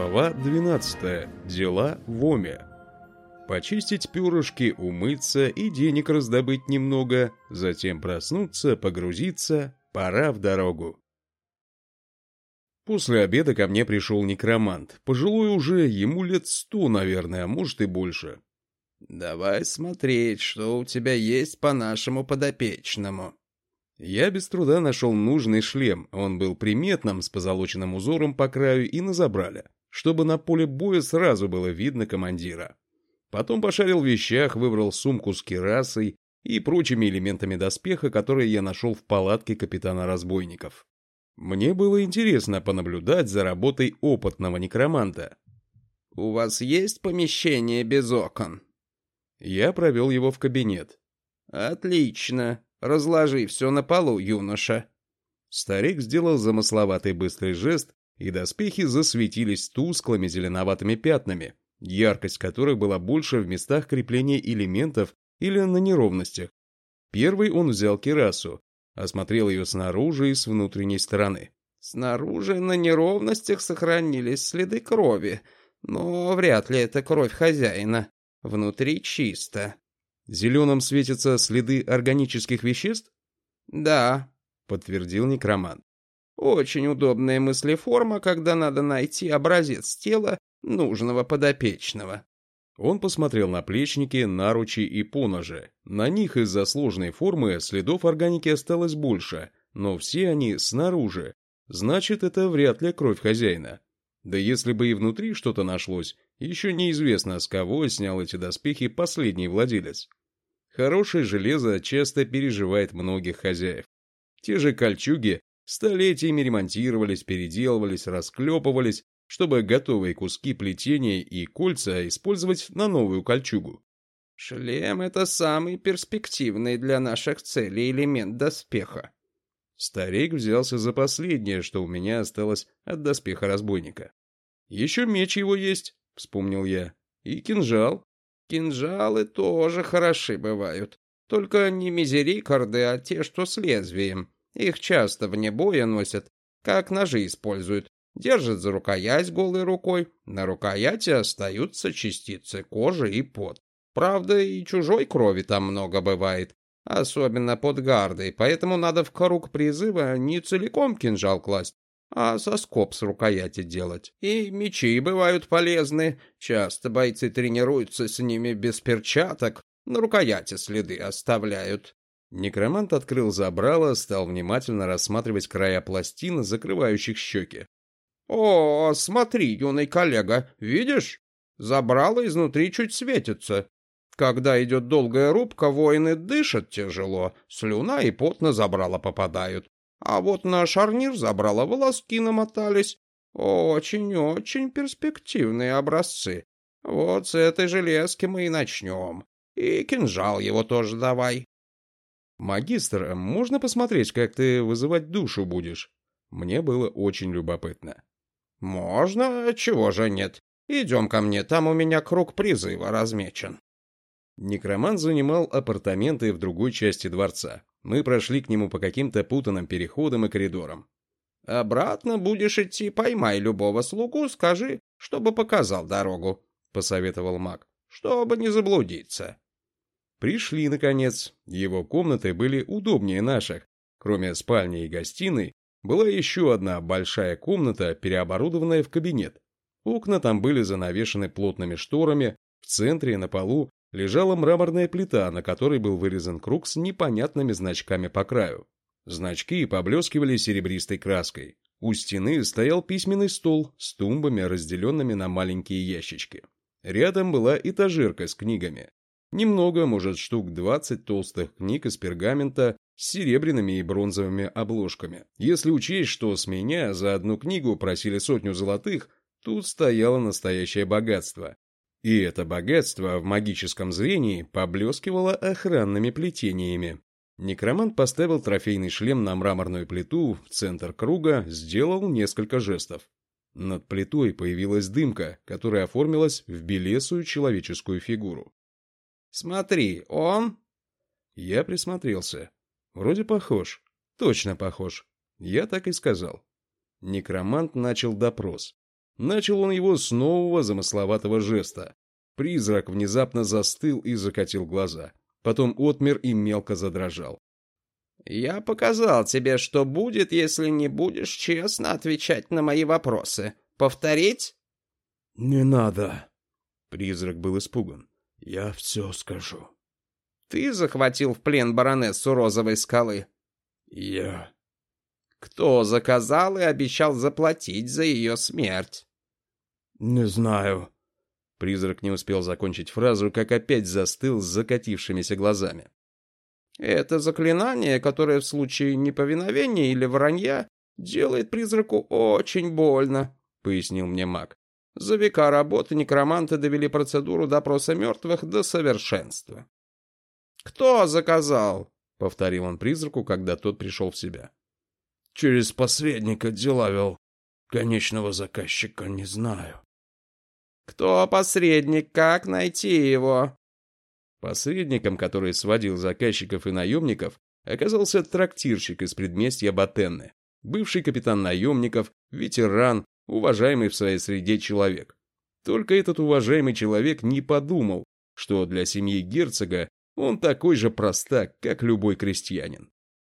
Глава 12. Дела в Оме. Почистить перышки, умыться и денег раздобыть немного, затем проснуться, погрузиться, пора в дорогу. После обеда ко мне пришел некромант. Пожилой уже, ему лет сто, наверное, а может и больше. «Давай смотреть, что у тебя есть по нашему подопечному». Я без труда нашел нужный шлем, он был приметным, с позолоченным узором по краю и на забрале, чтобы на поле боя сразу было видно командира. Потом пошарил в вещах, выбрал сумку с керасой и прочими элементами доспеха, которые я нашел в палатке капитана разбойников. Мне было интересно понаблюдать за работой опытного некроманта. «У вас есть помещение без окон?» Я провел его в кабинет. «Отлично. Разложи все на полу, юноша». Старик сделал замысловатый быстрый жест, и доспехи засветились тусклыми зеленоватыми пятнами, яркость которых была больше в местах крепления элементов или на неровностях. Первый он взял кирасу, осмотрел ее снаружи и с внутренней стороны. «Снаружи на неровностях сохранились следы крови, но вряд ли это кровь хозяина. Внутри чисто». «Зеленым светятся следы органических веществ?» «Да», — подтвердил некромант. «Очень удобная мыслеформа, когда надо найти образец тела нужного подопечного». Он посмотрел на плечники, наручи и поножи. На них из-за сложной формы следов органики осталось больше, но все они снаружи. Значит, это вряд ли кровь хозяина. Да если бы и внутри что-то нашлось, еще неизвестно, с кого снял эти доспехи последний владелец. Хорошее железо часто переживает многих хозяев. Те же кольчуги столетиями ремонтировались, переделывались, расклепывались, чтобы готовые куски плетения и кольца использовать на новую кольчугу. Шлем — это самый перспективный для наших целей элемент доспеха. Старик взялся за последнее, что у меня осталось от доспеха разбойника. «Еще меч его есть», — вспомнил я, — «и кинжал». «Кинжалы тоже хороши бывают. Только не мизерикорды, а те, что с лезвием. Их часто вне боя носят, как ножи используют, Держит за рукоять голой рукой. На рукояти остаются частицы кожи и пот. Правда, и чужой крови там много бывает. Особенно под гардой, поэтому надо в круг призыва не целиком кинжал класть, а соскоб с рукояти делать. И мечи бывают полезны. Часто бойцы тренируются с ними без перчаток, на рукояти следы оставляют. Некромант открыл забрало, стал внимательно рассматривать края пластин, закрывающих щеки. «О, смотри, юный коллега, видишь? Забрало изнутри чуть светится. Когда идет долгая рубка, воины дышат тяжело, слюна и пот на забрало попадают. А вот на шарнир забрало волоски намотались. Очень-очень перспективные образцы. Вот с этой железки мы и начнем. И кинжал его тоже давай. Магистр, можно посмотреть, как ты вызывать душу будешь? Мне было очень любопытно. «Можно, чего же нет. Идем ко мне, там у меня круг призыва размечен». Некромант занимал апартаменты в другой части дворца. Мы прошли к нему по каким-то путанным переходам и коридорам. «Обратно будешь идти, поймай любого слугу, скажи, чтобы показал дорогу», — посоветовал маг, — «чтобы не заблудиться». Пришли, наконец. Его комнаты были удобнее наших. Кроме спальни и гостиной, была еще одна большая комната, переоборудованная в кабинет. Окна там были занавешены плотными шторами, в центре на полу лежала мраморная плита, на которой был вырезан круг с непонятными значками по краю. Значки поблескивали серебристой краской. У стены стоял письменный стол с тумбами, разделенными на маленькие ящички. Рядом была этажерка с книгами. Немного, может, штук 20 толстых книг из пергамента с серебряными и бронзовыми обложками. Если учесть, что с меня за одну книгу просили сотню золотых, тут стояло настоящее богатство. И это богатство в магическом зрении поблескивало охранными плетениями. Некромант поставил трофейный шлем на мраморную плиту в центр круга, сделал несколько жестов. Над плитой появилась дымка, которая оформилась в белесую человеческую фигуру. «Смотри, он...» Я присмотрелся. Вроде похож. Точно похож. Я так и сказал. Некромант начал допрос. Начал он его с нового замысловатого жеста. Призрак внезапно застыл и закатил глаза. Потом отмер и мелко задрожал. «Я показал тебе, что будет, если не будешь честно отвечать на мои вопросы. Повторить?» «Не надо». Призрак был испуган. «Я все скажу». «Ты захватил в плен баронессу Розовой скалы?» «Я». «Кто заказал и обещал заплатить за ее смерть?» «Не знаю». Призрак не успел закончить фразу, как опять застыл с закатившимися глазами. Это заклинание, которое в случае неповиновения или вранья делает призраку очень больно, пояснил мне маг. За века работы некроманты довели процедуру допроса мертвых до совершенства. «Кто заказал?» — повторил он призраку, когда тот пришел в себя. «Через посредника дела вел. Конечного заказчика не знаю». «Кто посредник? Как найти его?» Посредником, который сводил заказчиков и наемников, оказался трактирщик из предместья Батенны, бывший капитан наемников, ветеран, уважаемый в своей среде человек. Только этот уважаемый человек не подумал, что для семьи герцога он такой же простак, как любой крестьянин.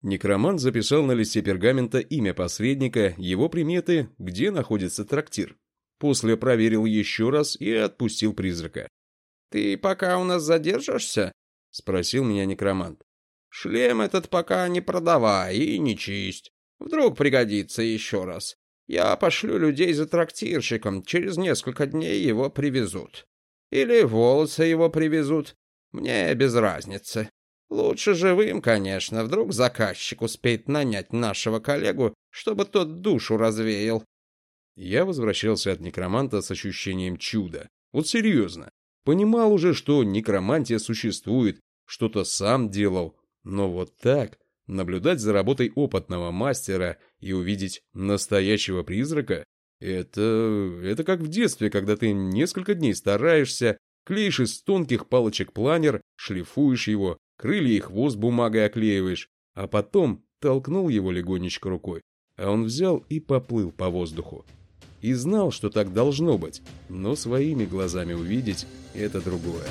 Некромант записал на листе пергамента имя посредника, его приметы, где находится трактир. После проверил еще раз и отпустил призрака. «Ты пока у нас задержишься?» — спросил меня некромант. «Шлем этот пока не продавай и не чисть. Вдруг пригодится еще раз. Я пошлю людей за трактирщиком, через несколько дней его привезут. Или волосы его привезут. Мне без разницы. Лучше живым, конечно, вдруг заказчик успеет нанять нашего коллегу, чтобы тот душу развеял». Я возвращался от некроманта с ощущением чуда. Вот серьезно. Понимал уже, что некромантия существует, что-то сам делал, но вот так наблюдать за работой опытного мастера и увидеть настоящего призрака это это как в детстве, когда ты несколько дней стараешься, клеишь из тонких палочек планер, шлифуешь его, крылья и хвост бумагой оклеиваешь, а потом толкнул его легонечко рукой, а он взял и поплыл по воздуху и знал, что так должно быть, но своими глазами увидеть – это другое.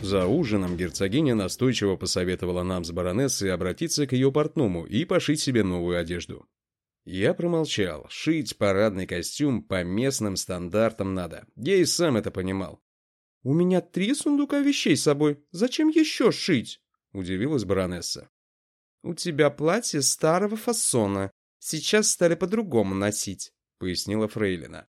За ужином герцогиня настойчиво посоветовала нам с баронессой обратиться к ее портному и пошить себе новую одежду. Я промолчал. Шить парадный костюм по местным стандартам надо. Я и сам это понимал. «У меня три сундука вещей с собой. Зачем еще шить?» – удивилась баронесса. «У тебя платье старого фасона. Сейчас стали по-другому носить», — пояснила Фрейлина.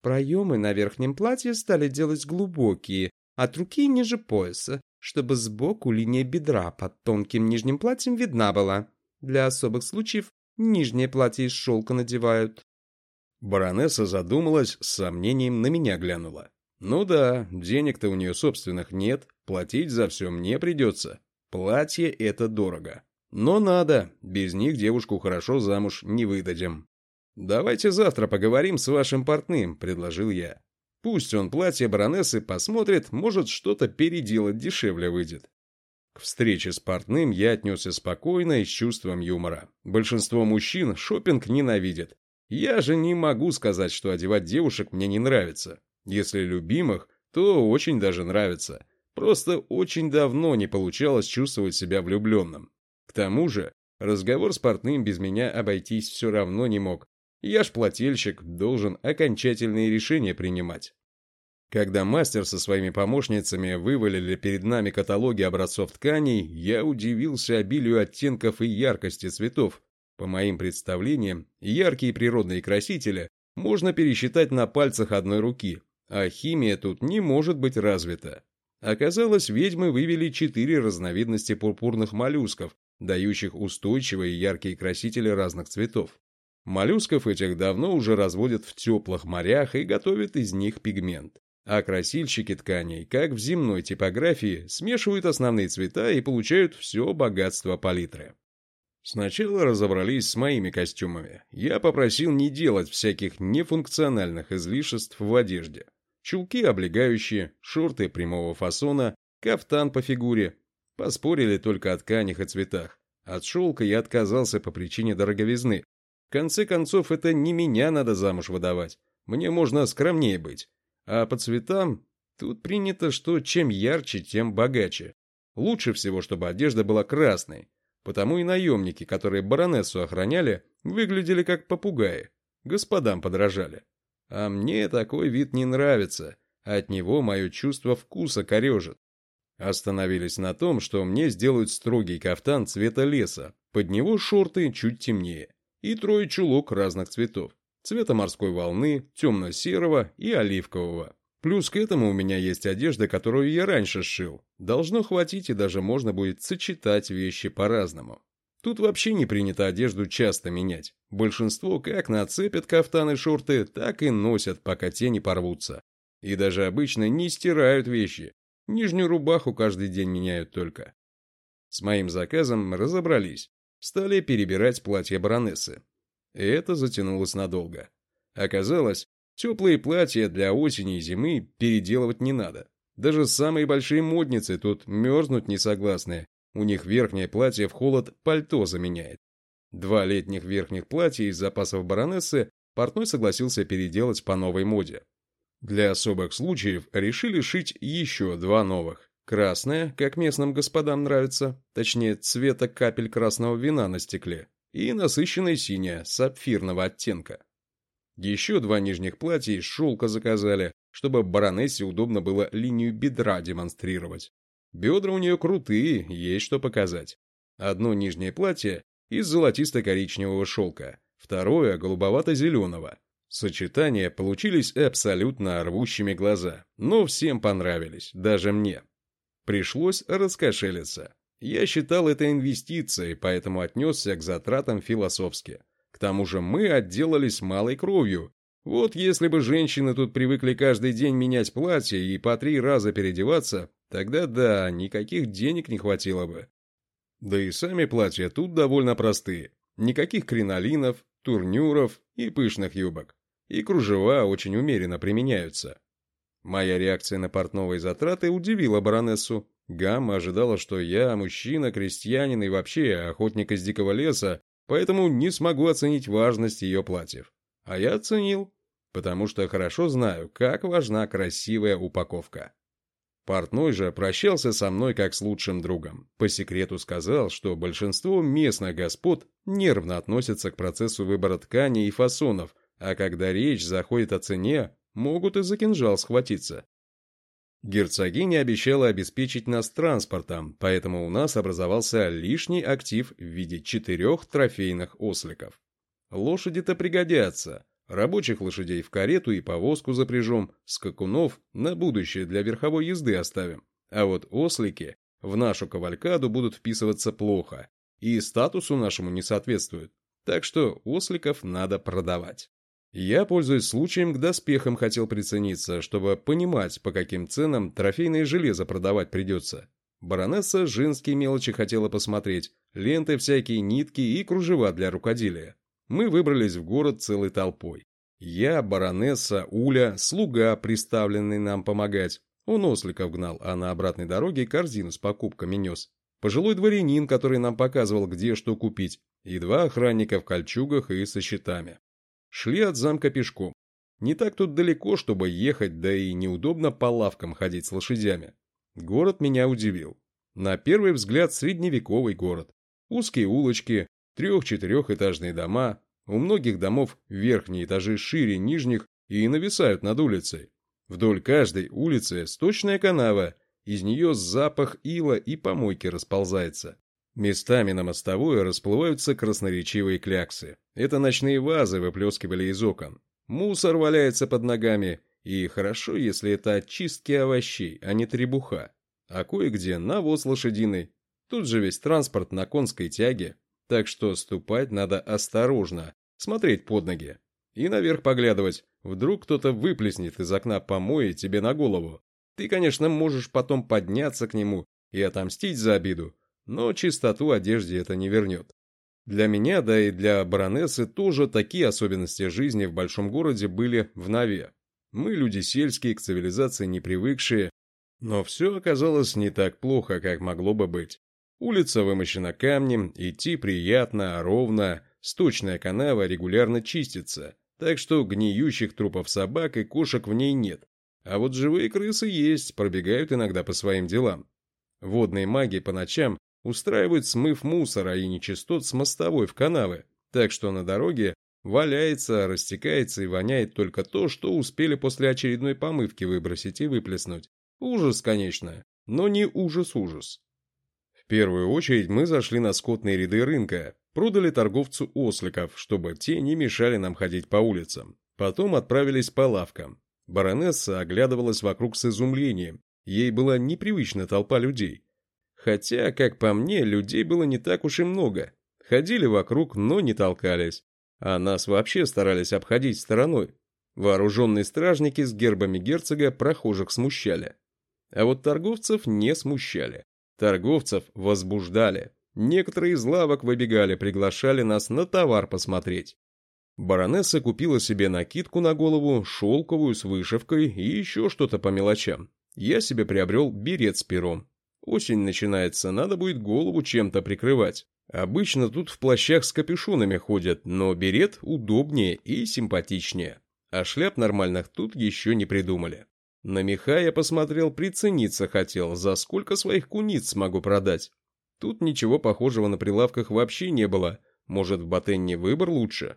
«Проемы на верхнем платье стали делать глубокие, от руки ниже пояса, чтобы сбоку линия бедра под тонким нижним платьем видна была. Для особых случаев нижнее платье из шелка надевают». Баронесса задумалась, с сомнением на меня глянула. «Ну да, денег-то у нее собственных нет, платить за все мне придется. Платье — это дорого. Но надо, без них девушку хорошо замуж не выдадим. «Давайте завтра поговорим с вашим портным», — предложил я. «Пусть он платье баронессы посмотрит, может, что-то переделать дешевле выйдет». К встрече с портным я отнесся спокойно и с чувством юмора. Большинство мужчин шопинг ненавидят. Я же не могу сказать, что одевать девушек мне не нравится. Если любимых, то очень даже нравится. Просто очень давно не получалось чувствовать себя влюбленным. К тому же, разговор с портным без меня обойтись все равно не мог. Я ж плательщик, должен окончательные решения принимать. Когда мастер со своими помощницами вывалили перед нами каталоги образцов тканей, я удивился обилию оттенков и яркости цветов. По моим представлениям, яркие природные красители можно пересчитать на пальцах одной руки, а химия тут не может быть развита. Оказалось, ведьмы вывели четыре разновидности пурпурных моллюсков, дающих устойчивые яркие красители разных цветов. Моллюсков этих давно уже разводят в теплых морях и готовят из них пигмент. А красильщики тканей, как в земной типографии, смешивают основные цвета и получают все богатство палитры. Сначала разобрались с моими костюмами. Я попросил не делать всяких нефункциональных излишеств в одежде. Чулки облегающие, шорты прямого фасона, кафтан по фигуре, Поспорили только о тканях и цветах. От шелка я отказался по причине дороговизны. В конце концов, это не меня надо замуж выдавать. Мне можно скромнее быть. А по цветам тут принято, что чем ярче, тем богаче. Лучше всего, чтобы одежда была красной. Потому и наемники, которые баронессу охраняли, выглядели как попугаи. Господам подражали. А мне такой вид не нравится. От него мое чувство вкуса корежит. Остановились на том, что мне сделают строгий кафтан цвета леса, под него шорты чуть темнее, и трое чулок разных цветов, цвета морской волны, темно-серого и оливкового. Плюс к этому у меня есть одежда, которую я раньше сшил. Должно хватить и даже можно будет сочетать вещи по-разному. Тут вообще не принято одежду часто менять. Большинство как нацепят кафтаны шорты, так и носят, пока те не порвутся. И даже обычно не стирают вещи, Нижнюю рубаху каждый день меняют только. С моим заказом разобрались. Стали перебирать платья баронессы. И это затянулось надолго. Оказалось, теплые платья для осени и зимы переделывать не надо. Даже самые большие модницы тут мерзнуть не согласны. У них верхнее платье в холод пальто заменяет. Два летних верхних платья из запасов баронессы портной согласился переделать по новой моде. Для особых случаев решили шить еще два новых. Красное, как местным господам нравится, точнее цвета капель красного вина на стекле, и насыщенное синее, сапфирного оттенка. Еще два нижних платья из шелка заказали, чтобы баронессе удобно было линию бедра демонстрировать. Бедра у нее крутые, есть что показать. Одно нижнее платье из золотисто-коричневого шелка, второе голубовато-зеленого, Сочетания получились абсолютно рвущими глаза, но всем понравились, даже мне. Пришлось раскошелиться. Я считал это инвестицией, поэтому отнесся к затратам философски. К тому же мы отделались малой кровью. Вот если бы женщины тут привыкли каждый день менять платье и по три раза переодеваться, тогда да, никаких денег не хватило бы. Да и сами платья тут довольно простые. Никаких кринолинов, турнюров и пышных юбок и кружева очень умеренно применяются. Моя реакция на портновые затраты удивила баронессу. Гамма ожидала, что я мужчина, крестьянин и вообще охотник из дикого леса, поэтому не смогу оценить важность ее платьев. А я оценил, потому что хорошо знаю, как важна красивая упаковка. Портной же прощался со мной как с лучшим другом. По секрету сказал, что большинство местных господ нервно относятся к процессу выбора ткани и фасонов, а когда речь заходит о цене, могут и за кинжал схватиться. Герцогиня обещала обеспечить нас транспортом, поэтому у нас образовался лишний актив в виде четырех трофейных осликов. Лошади-то пригодятся. Рабочих лошадей в карету и повозку запряжем, скакунов на будущее для верховой езды оставим. А вот ослики в нашу кавалькаду будут вписываться плохо и статусу нашему не соответствуют. Так что осликов надо продавать. Я, пользуясь случаем, к доспехам хотел прицениться, чтобы понимать, по каким ценам трофейное железо продавать придется. Баронесса женские мелочи хотела посмотреть, ленты всякие, нитки и кружева для рукоделия. Мы выбрались в город целой толпой. Я, баронесса, Уля, слуга, приставленный нам помогать. Он осликов гнал, а на обратной дороге корзину с покупками нес. Пожилой дворянин, который нам показывал, где что купить, и два охранника в кольчугах и со щитами. Шли от замка пешком. Не так тут далеко, чтобы ехать, да и неудобно по лавкам ходить с лошадями. Город меня удивил. На первый взгляд средневековый город. Узкие улочки, трех-четырехэтажные дома. У многих домов верхние этажи шире нижних и нависают над улицей. Вдоль каждой улицы сточная канава, из нее запах ила и помойки расползается. Местами на мостовой расплываются красноречивые кляксы. Это ночные вазы выплескивали из окон. Мусор валяется под ногами, и хорошо, если это очистки овощей, а не требуха. А кое-где навоз лошадиный. Тут же весь транспорт на конской тяге. Так что ступать надо осторожно, смотреть под ноги. И наверх поглядывать. Вдруг кто-то выплеснет из окна помои тебе на голову. Ты, конечно, можешь потом подняться к нему и отомстить за обиду, но чистоту одежде это не вернет. Для меня, да и для баронессы тоже такие особенности жизни в большом городе были в нове. Мы люди сельские, к цивилизации не привыкшие, но все оказалось не так плохо, как могло бы быть. Улица вымощена камнем, идти приятно, ровно, сточная канава регулярно чистится, так что гниющих трупов собак и кошек в ней нет. А вот живые крысы есть, пробегают иногда по своим делам. Водные маги по ночам устраивают смыв мусора и нечистот с мостовой в канавы, так что на дороге валяется, растекается и воняет только то, что успели после очередной помывки выбросить и выплеснуть. Ужас, конечно, но не ужас-ужас. В первую очередь мы зашли на скотные ряды рынка, продали торговцу осликов, чтобы те не мешали нам ходить по улицам. Потом отправились по лавкам. Баронесса оглядывалась вокруг с изумлением. Ей была непривычна толпа людей. Хотя, как по мне, людей было не так уж и много. Ходили вокруг, но не толкались. А нас вообще старались обходить стороной. Вооруженные стражники с гербами герцога прохожих смущали. А вот торговцев не смущали. Торговцев возбуждали. Некоторые из лавок выбегали, приглашали нас на товар посмотреть. Баронесса купила себе накидку на голову, шелковую с вышивкой и еще что-то по мелочам. Я себе приобрел берет с пером. Осень начинается, надо будет голову чем-то прикрывать. Обычно тут в плащах с капюшонами ходят, но берет удобнее и симпатичнее. А шляп нормальных тут еще не придумали. На меха я посмотрел, прицениться хотел, за сколько своих куниц смогу продать. Тут ничего похожего на прилавках вообще не было. Может, в Батенне выбор лучше?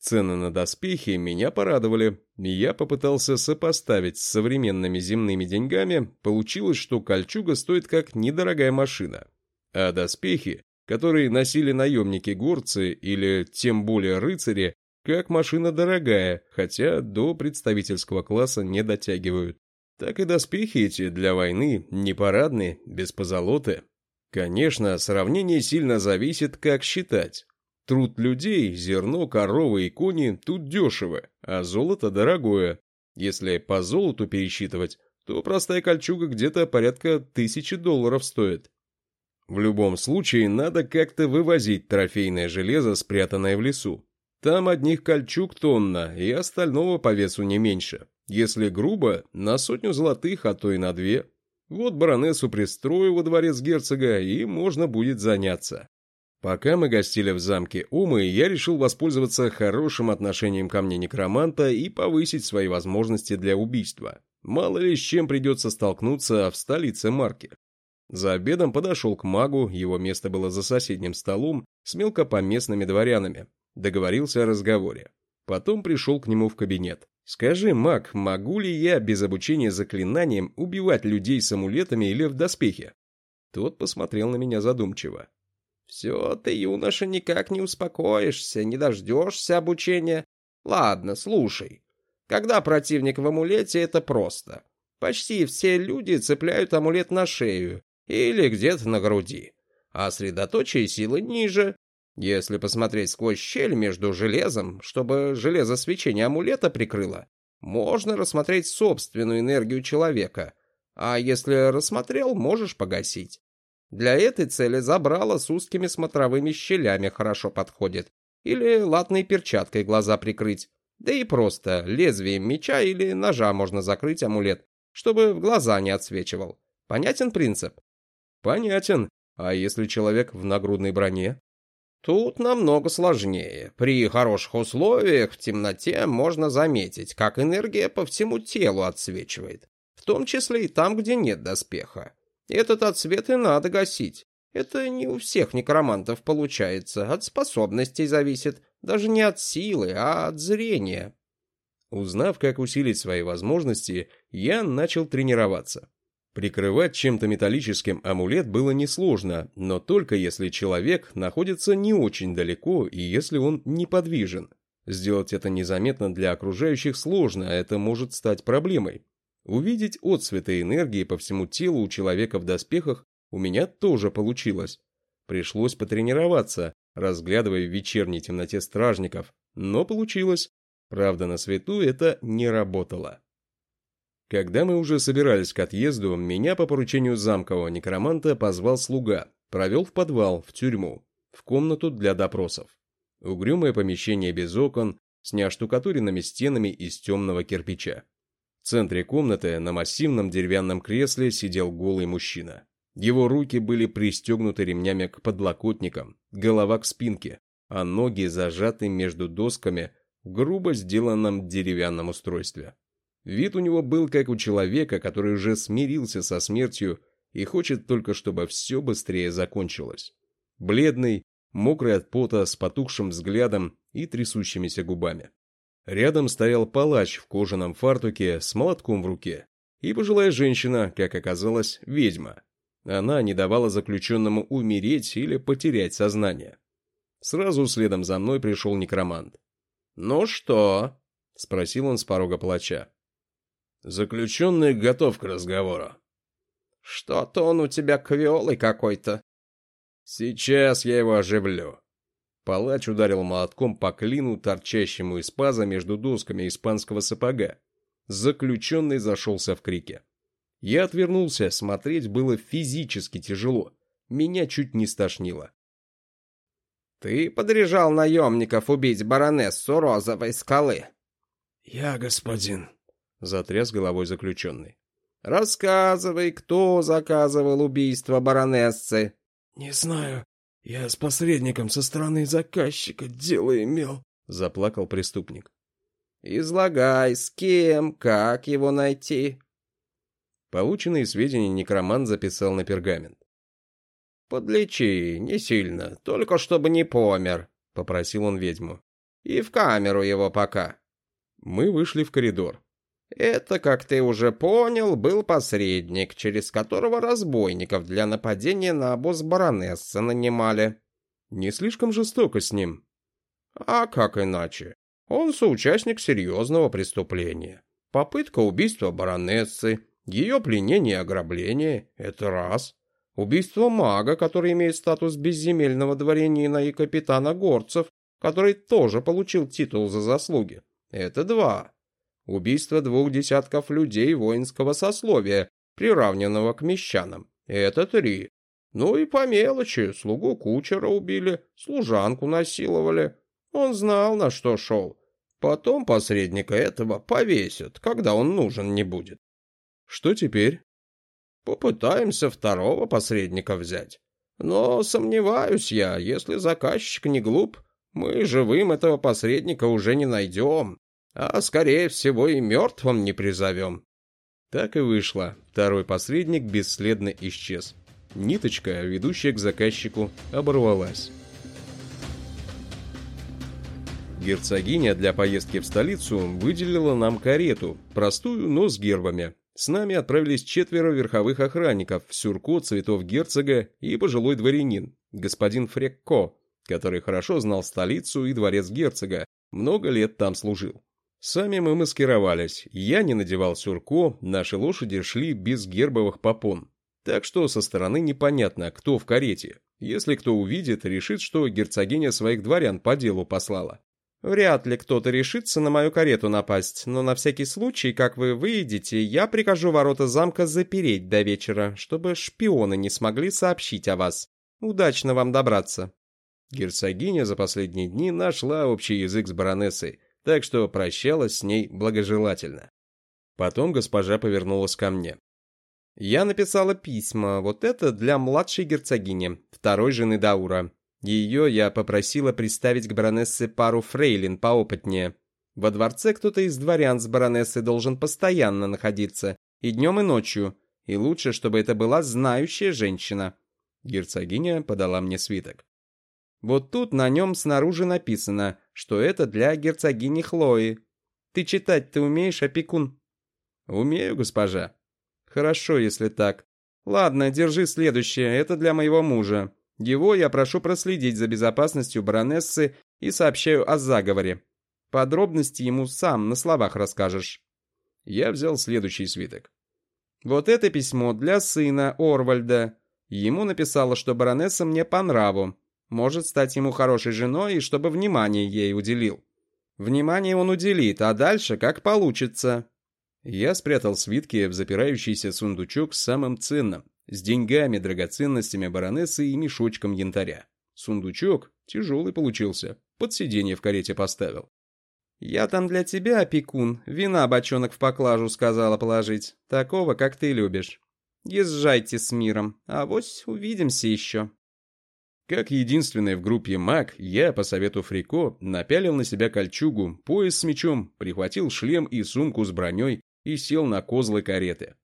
Цены на доспехи меня порадовали, я попытался сопоставить с современными земными деньгами, получилось, что кольчуга стоит как недорогая машина. А доспехи, которые носили наемники-горцы или тем более рыцари, как машина дорогая, хотя до представительского класса не дотягивают. Так и доспехи эти для войны не парадные, без позолоты. Конечно, сравнение сильно зависит, как считать. Труд людей, зерно, коровы и кони тут дешево, а золото дорогое. Если по золоту пересчитывать, то простая кольчуга где-то порядка тысячи долларов стоит. В любом случае, надо как-то вывозить трофейное железо, спрятанное в лесу. Там одних кольчуг тонна, и остального по весу не меньше. Если грубо, на сотню золотых, а то и на две. Вот баронессу пристрою во дворец герцога, и можно будет заняться. Пока мы гостили в замке Умы, я решил воспользоваться хорошим отношением ко мне некроманта и повысить свои возможности для убийства. Мало ли с чем придется столкнуться в столице Марки. За обедом подошел к магу, его место было за соседним столом, с мелкопоместными дворянами. Договорился о разговоре. Потом пришел к нему в кабинет. «Скажи, маг, могу ли я без обучения заклинаниям убивать людей с амулетами или в доспехе?» Тот посмотрел на меня задумчиво. Все, ты, юноша, никак не успокоишься, не дождешься обучения. Ладно, слушай. Когда противник в амулете, это просто. Почти все люди цепляют амулет на шею или где-то на груди, а средоточие силы ниже. Если посмотреть сквозь щель между железом, чтобы железо свечения амулета прикрыло, можно рассмотреть собственную энергию человека, а если рассмотрел, можешь погасить. Для этой цели забрало с узкими смотровыми щелями хорошо подходит. Или латной перчаткой глаза прикрыть. Да и просто лезвием меча или ножа можно закрыть амулет, чтобы в глаза не отсвечивал. Понятен принцип? Понятен. А если человек в нагрудной броне? Тут намного сложнее. При хороших условиях в темноте можно заметить, как энергия по всему телу отсвечивает. В том числе и там, где нет доспеха. Этот отсвет и надо гасить. Это не у всех некромантов получается, от способностей зависит, даже не от силы, а от зрения. Узнав, как усилить свои возможности, я начал тренироваться. Прикрывать чем-то металлическим амулет было несложно, но только если человек находится не очень далеко и если он неподвижен. Сделать это незаметно для окружающих сложно, а это может стать проблемой. Увидеть отцветы энергии по всему телу у человека в доспехах у меня тоже получилось. Пришлось потренироваться, разглядывая в вечерней темноте стражников, но получилось. Правда, на свету это не работало. Когда мы уже собирались к отъезду, меня по поручению замкового некроманта позвал слуга, провел в подвал, в тюрьму, в комнату для допросов. Угрюмое помещение без окон, с неоштукатуренными стенами из темного кирпича. Центре комнаты на массивном деревянном кресле сидел голый мужчина. Его руки были пристегнуты ремнями к подлокотникам, голова к спинке, а ноги зажаты между досками в грубо сделанном деревянном устройстве. Вид у него был как у человека, который уже смирился со смертью и хочет только, чтобы все быстрее закончилось. Бледный, мокрый от пота, с потухшим взглядом и трясущимися губами. Рядом стоял палач в кожаном фартуке с молотком в руке и пожилая женщина, как оказалось, ведьма. Она не давала заключенному умереть или потерять сознание. Сразу следом за мной пришел некромант. «Ну что?» — спросил он с порога палача. «Заключенный готов к разговору». «Что-то он у тебя квелый какой-то». «Сейчас я его оживлю». Палач ударил молотком по клину, торчащему из паза между досками испанского сапога. Заключенный зашелся в крике. Я отвернулся, смотреть было физически тяжело. Меня чуть не стошнило. «Ты подряжал наемников убить баронессу Розовой скалы?» «Я, господин», — затряс головой заключенный. «Рассказывай, кто заказывал убийство баронессы?» «Не знаю. Я с посредником со стороны заказчика дело имел», — заплакал преступник. «Излагай, с кем, как его найти?» Полученные сведения некромант записал на пергамент. «Подлечи, не сильно, только чтобы не помер», — попросил он ведьму. «И в камеру его пока». Мы вышли в коридор. Это, как ты уже понял, был посредник, через которого разбойников для нападения на обоз баронессы нанимали. Не слишком жестоко с ним. А как иначе? Он соучастник серьезного преступления. Попытка убийства баронессы, ее пленение и ограбление – это раз. Убийство мага, который имеет статус безземельного дворянина и капитана горцев, который тоже получил титул за заслуги – это два. Убийство двух десятков людей воинского сословия, приравненного к мещанам. Это три. Ну и по мелочи. Слугу кучера убили, служанку насиловали. Он знал, на что шел. Потом посредника этого повесят, когда он нужен не будет. Что теперь? Попытаемся второго посредника взять. Но сомневаюсь я, если заказчик не глуп, мы живым этого посредника уже не найдем а, скорее всего, и мертвым не призовем. Так и вышло. Второй посредник бесследно исчез. Ниточка, ведущая к заказчику, оборвалась. Герцогиня для поездки в столицу выделила нам карету, простую, но с гербами. С нами отправились четверо верховых охранников, сюрко цветов герцога и пожилой дворянин, господин Фрекко, который хорошо знал столицу и дворец герцога, много лет там служил. Сами мы маскировались, я не надевал сюрко, наши лошади шли без гербовых попон. Так что со стороны непонятно, кто в карете. Если кто увидит, решит, что герцогиня своих дворян по делу послала. Вряд ли кто-то решится на мою карету напасть, но на всякий случай, как вы выйдете, я прикажу ворота замка запереть до вечера, чтобы шпионы не смогли сообщить о вас. Удачно вам добраться. Герцогиня за последние дни нашла общий язык с баронессой, так что прощалась с ней благожелательно. Потом госпожа повернулась ко мне. «Я написала письма, вот это для младшей герцогини, второй жены Даура. Ее я попросила представить к баронессе пару фрейлин поопытнее. Во дворце кто-то из дворян с баронессой должен постоянно находиться, и днем, и ночью, и лучше, чтобы это была знающая женщина». Герцогиня подала мне свиток. Вот тут на нем снаружи написано, что это для герцогини Хлои. Ты читать ты умеешь, опекун? Умею, госпожа. Хорошо, если так. Ладно, держи следующее, это для моего мужа. Его я прошу проследить за безопасностью баронессы и сообщаю о заговоре. Подробности ему сам на словах расскажешь. Я взял следующий свиток. Вот это письмо для сына Орвальда. Ему написала, что баронесса мне по нраву, может стать ему хорошей женой и чтобы внимание ей уделил. Внимание он уделит, а дальше как получится. Я спрятал свитки в запирающийся сундучок с самым ценным, с деньгами, драгоценностями баронессы и мешочком янтаря. Сундучок тяжелый получился, под сиденье в карете поставил. «Я там для тебя, опекун, вина бочонок в поклажу сказала положить, такого, как ты любишь. Езжайте с миром, а вось увидимся еще. Как единственный в группе маг, я, по совету Фрико, напялил на себя кольчугу, пояс с мечом, прихватил шлем и сумку с броней и сел на козлы кареты.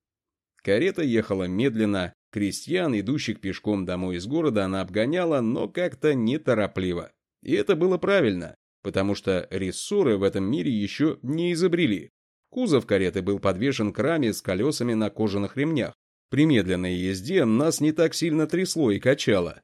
Карета ехала медленно, крестьян, идущих пешком домой из города, она обгоняла, но как-то неторопливо. И это было правильно, потому что рессоры в этом мире еще не изобрели. Кузов кареты был подвешен к раме с колесами на кожаных ремнях. При медленной езде нас не так сильно трясло и качало.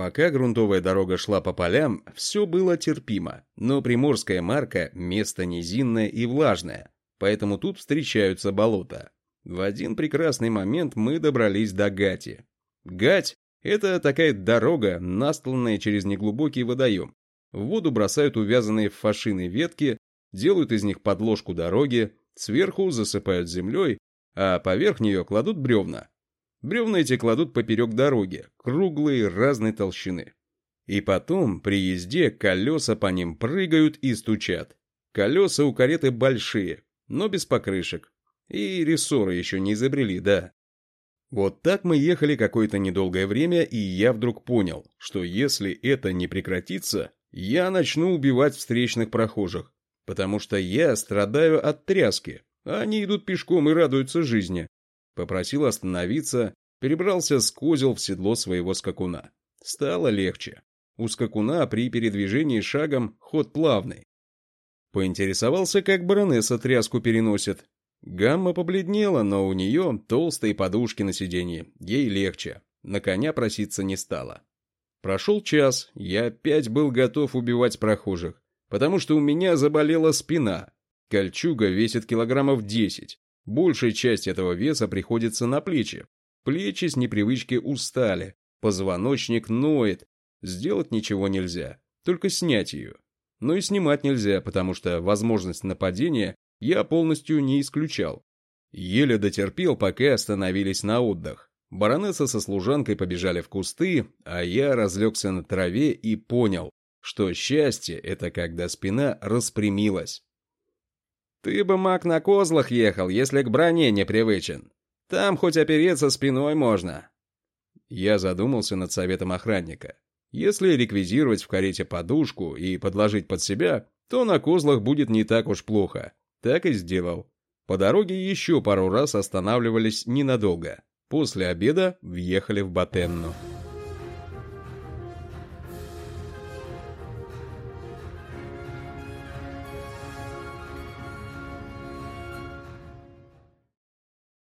Пока грунтовая дорога шла по полям, все было терпимо, но Приморская марка – место низинное и влажное, поэтому тут встречаются болота. В один прекрасный момент мы добрались до Гати. Гать – это такая дорога, настланная через неглубокий водоем. В воду бросают увязанные в фашины ветки, делают из них подложку дороги, сверху засыпают землей, а поверх нее кладут бревна. Бревна эти кладут поперек дороги, круглые, разной толщины. И потом, при езде, колеса по ним прыгают и стучат. Колеса у кареты большие, но без покрышек. И рессоры еще не изобрели, да. Вот так мы ехали какое-то недолгое время, и я вдруг понял, что если это не прекратится, я начну убивать встречных прохожих, потому что я страдаю от тряски, а они идут пешком и радуются жизни. Попросил остановиться, перебрался с козел в седло своего скакуна. Стало легче. У скакуна при передвижении шагом ход плавный. Поинтересовался, как баронесса тряску переносит. Гамма побледнела, но у нее толстые подушки на сиденье, ей легче. На коня проситься не стала. Прошел час, я опять был готов убивать прохожих, потому что у меня заболела спина. Кольчуга весит килограммов десять. Большая часть этого веса приходится на плечи. Плечи с непривычки устали, позвоночник ноет. Сделать ничего нельзя, только снять ее. Но и снимать нельзя, потому что возможность нападения я полностью не исключал. Еле дотерпел, пока остановились на отдых. Баронесса со служанкой побежали в кусты, а я разлегся на траве и понял, что счастье — это когда спина распрямилась. Ты бы, маг, на козлах ехал, если к броне не привычен. Там хоть опереться спиной можно. Я задумался над советом охранника. Если реквизировать в карете подушку и подложить под себя, то на козлах будет не так уж плохо. Так и сделал. По дороге еще пару раз останавливались ненадолго. После обеда въехали в Батенну.